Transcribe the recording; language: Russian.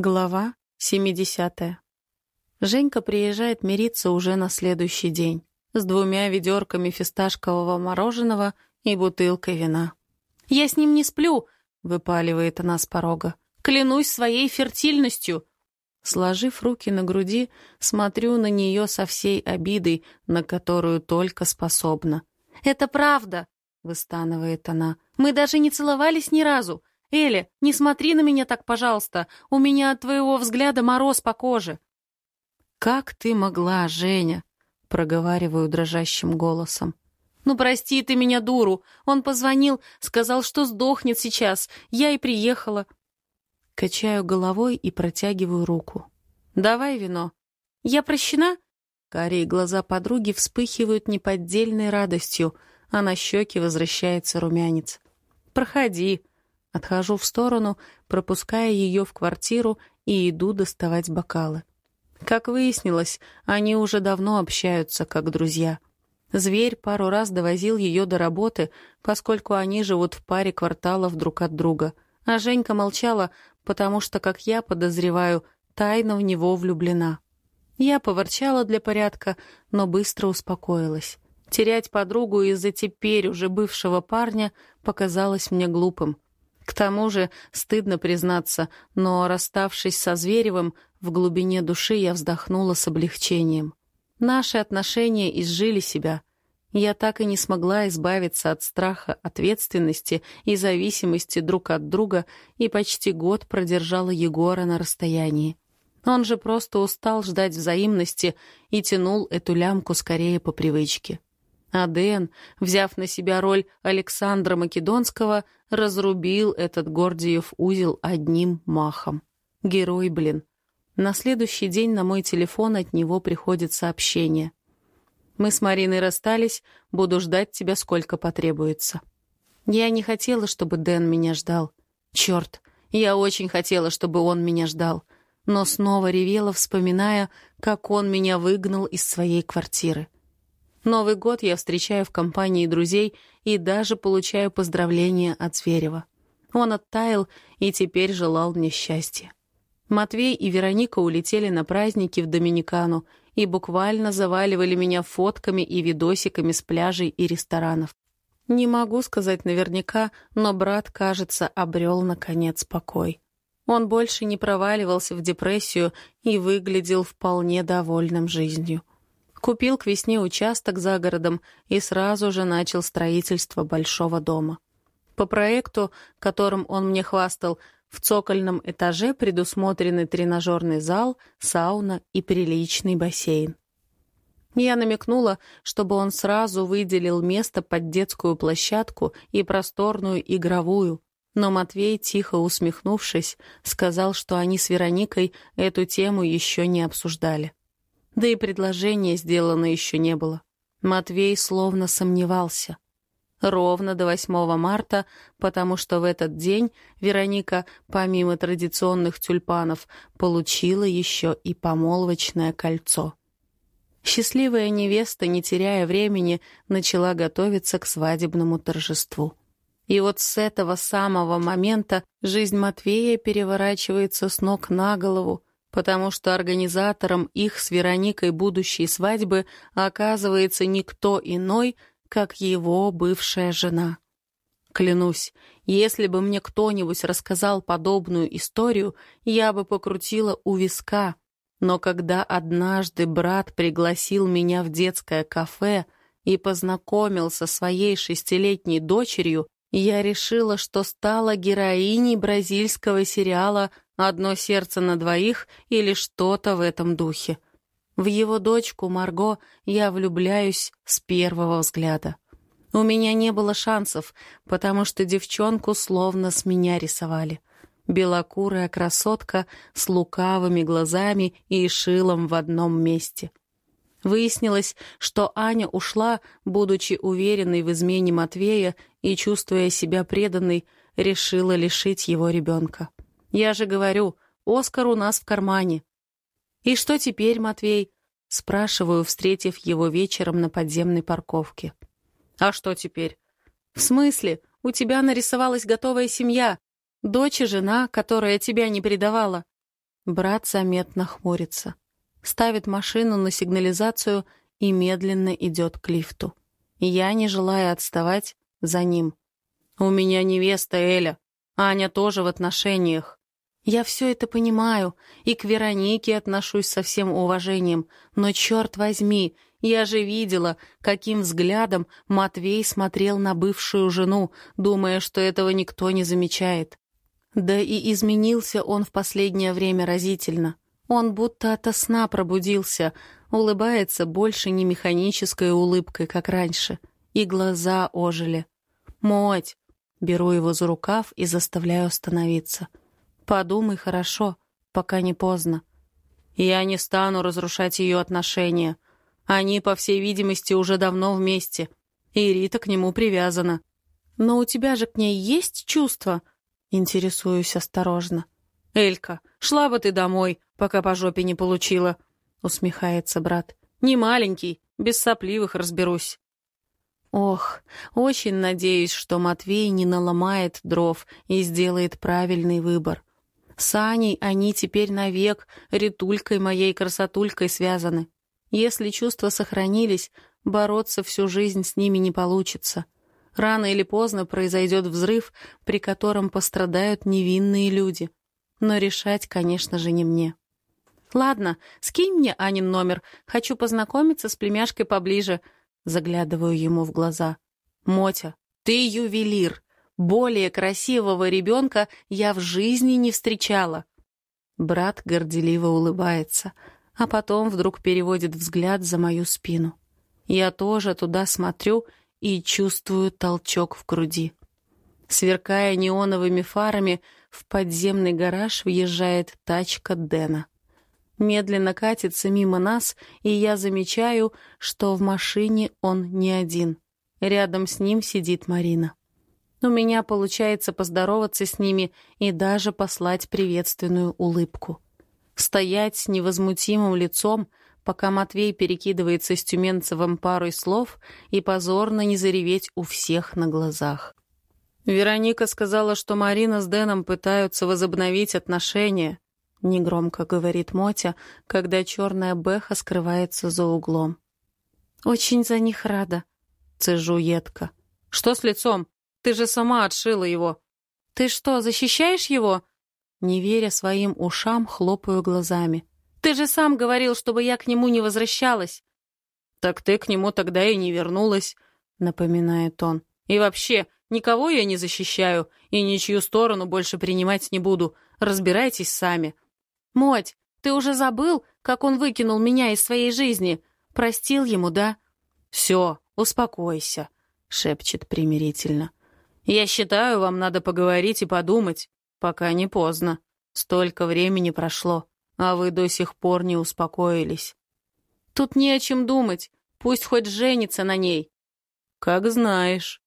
Глава 70. Женька приезжает мириться уже на следующий день с двумя ведерками фисташкового мороженого и бутылкой вина. «Я с ним не сплю!» — выпаливает она с порога. «Клянусь своей фертильностью!» Сложив руки на груди, смотрю на нее со всей обидой, на которую только способна. «Это правда!» — выстанывает она. «Мы даже не целовались ни разу. «Эля, не смотри на меня так, пожалуйста. У меня от твоего взгляда мороз по коже». «Как ты могла, Женя?» — проговариваю дрожащим голосом. «Ну, прости ты меня, дуру. Он позвонил, сказал, что сдохнет сейчас. Я и приехала». Качаю головой и протягиваю руку. «Давай вино». «Я прощена?» Карие глаза подруги вспыхивают неподдельной радостью, а на щеке возвращается румянец. «Проходи», Отхожу в сторону, пропуская ее в квартиру и иду доставать бокалы. Как выяснилось, они уже давно общаются, как друзья. Зверь пару раз довозил ее до работы, поскольку они живут в паре кварталов друг от друга. А Женька молчала, потому что, как я подозреваю, тайно в него влюблена. Я поворчала для порядка, но быстро успокоилась. Терять подругу из-за теперь уже бывшего парня показалось мне глупым. К тому же, стыдно признаться, но, расставшись со Зверевым, в глубине души я вздохнула с облегчением. Наши отношения изжили себя. Я так и не смогла избавиться от страха, ответственности и зависимости друг от друга и почти год продержала Егора на расстоянии. Он же просто устал ждать взаимности и тянул эту лямку скорее по привычке. А Дэн, взяв на себя роль Александра Македонского, разрубил этот Гордиев узел одним махом. Герой, блин. На следующий день на мой телефон от него приходит сообщение. «Мы с Мариной расстались, буду ждать тебя сколько потребуется». Я не хотела, чтобы Дэн меня ждал. Черт, я очень хотела, чтобы он меня ждал. Но снова ревела, вспоминая, как он меня выгнал из своей квартиры. Новый год я встречаю в компании друзей и даже получаю поздравления от Зверева. Он оттаял и теперь желал мне счастья. Матвей и Вероника улетели на праздники в Доминикану и буквально заваливали меня фотками и видосиками с пляжей и ресторанов. Не могу сказать наверняка, но брат, кажется, обрел, наконец, покой. Он больше не проваливался в депрессию и выглядел вполне довольным жизнью. Купил к весне участок за городом и сразу же начал строительство большого дома. По проекту, которым он мне хвастал, в цокольном этаже предусмотрены тренажерный зал, сауна и приличный бассейн. Я намекнула, чтобы он сразу выделил место под детскую площадку и просторную игровую, но Матвей, тихо усмехнувшись, сказал, что они с Вероникой эту тему еще не обсуждали. Да и предложения сделано еще не было. Матвей словно сомневался. Ровно до 8 марта, потому что в этот день Вероника, помимо традиционных тюльпанов, получила еще и помолвочное кольцо. Счастливая невеста, не теряя времени, начала готовиться к свадебному торжеству. И вот с этого самого момента жизнь Матвея переворачивается с ног на голову, потому что организатором их с Вероникой будущей свадьбы оказывается никто иной, как его бывшая жена. Клянусь, если бы мне кто-нибудь рассказал подобную историю, я бы покрутила у виска. Но когда однажды брат пригласил меня в детское кафе и познакомил со своей шестилетней дочерью, я решила, что стала героиней бразильского сериала «Одно сердце на двоих» или что-то в этом духе. В его дочку Марго я влюбляюсь с первого взгляда. У меня не было шансов, потому что девчонку словно с меня рисовали. Белокурая красотка с лукавыми глазами и шилом в одном месте. Выяснилось, что Аня ушла, будучи уверенной в измене Матвея и, чувствуя себя преданной, решила лишить его ребенка. Я же говорю, Оскар у нас в кармане. «И что теперь, Матвей?» — спрашиваю, встретив его вечером на подземной парковке. «А что теперь?» «В смысле? У тебя нарисовалась готовая семья. Дочь и жена, которая тебя не предавала. Брат заметно хмурится. Ставит машину на сигнализацию и медленно идет к лифту. Я, не желая отставать, за ним. «У меня невеста Эля. Аня тоже в отношениях». Я все это понимаю, и к Веронике отношусь со всем уважением, но, черт возьми, я же видела, каким взглядом Матвей смотрел на бывшую жену, думая, что этого никто не замечает. Да и изменился он в последнее время разительно. Он будто ото сна пробудился, улыбается больше не механической улыбкой, как раньше, и глаза ожили. «Моть!» Беру его за рукав и заставляю остановиться. «Подумай хорошо, пока не поздно. Я не стану разрушать ее отношения. Они, по всей видимости, уже давно вместе, и Рита к нему привязана. Но у тебя же к ней есть чувства?» Интересуюсь осторожно. «Элька, шла бы ты домой, пока по жопе не получила», — усмехается брат. «Не маленький, без сопливых разберусь». Ох, очень надеюсь, что Матвей не наломает дров и сделает правильный выбор. С Аней они теперь навек ритулькой моей красотулькой связаны. Если чувства сохранились, бороться всю жизнь с ними не получится. Рано или поздно произойдет взрыв, при котором пострадают невинные люди. Но решать, конечно же, не мне. «Ладно, скинь мне Анин номер. Хочу познакомиться с племяшкой поближе», — заглядываю ему в глаза. «Мотя, ты ювелир. Более красивого ребенка я в жизни не встречала». Брат горделиво улыбается, а потом вдруг переводит взгляд за мою спину. Я тоже туда смотрю и чувствую толчок в груди. Сверкая неоновыми фарами, в подземный гараж въезжает тачка Дэна. Медленно катится мимо нас, и я замечаю, что в машине он не один. Рядом с ним сидит Марина. У меня получается поздороваться с ними и даже послать приветственную улыбку. Стоять с невозмутимым лицом, пока Матвей перекидывается с Тюменцевым парой слов и позорно не зареветь у всех на глазах. Вероника сказала, что Марина с Дэном пытаются возобновить отношения, негромко говорит Мотя, когда черная бэха скрывается за углом. Очень за них рада, цежу едко. Что с лицом? Ты же сама отшила его. Ты что, защищаешь его? Не веря своим ушам, хлопаю глазами. Ты же сам говорил, чтобы я к нему не возвращалась. Так ты к нему тогда и не вернулась, напоминает он. И вообще, никого я не защищаю и ничью сторону больше принимать не буду. Разбирайтесь сами. Моть, ты уже забыл, как он выкинул меня из своей жизни? Простил ему, да? Все, успокойся, шепчет примирительно. Я считаю, вам надо поговорить и подумать, пока не поздно. Столько времени прошло а вы до сих пор не успокоились. Тут не о чем думать, пусть хоть женится на ней. Как знаешь.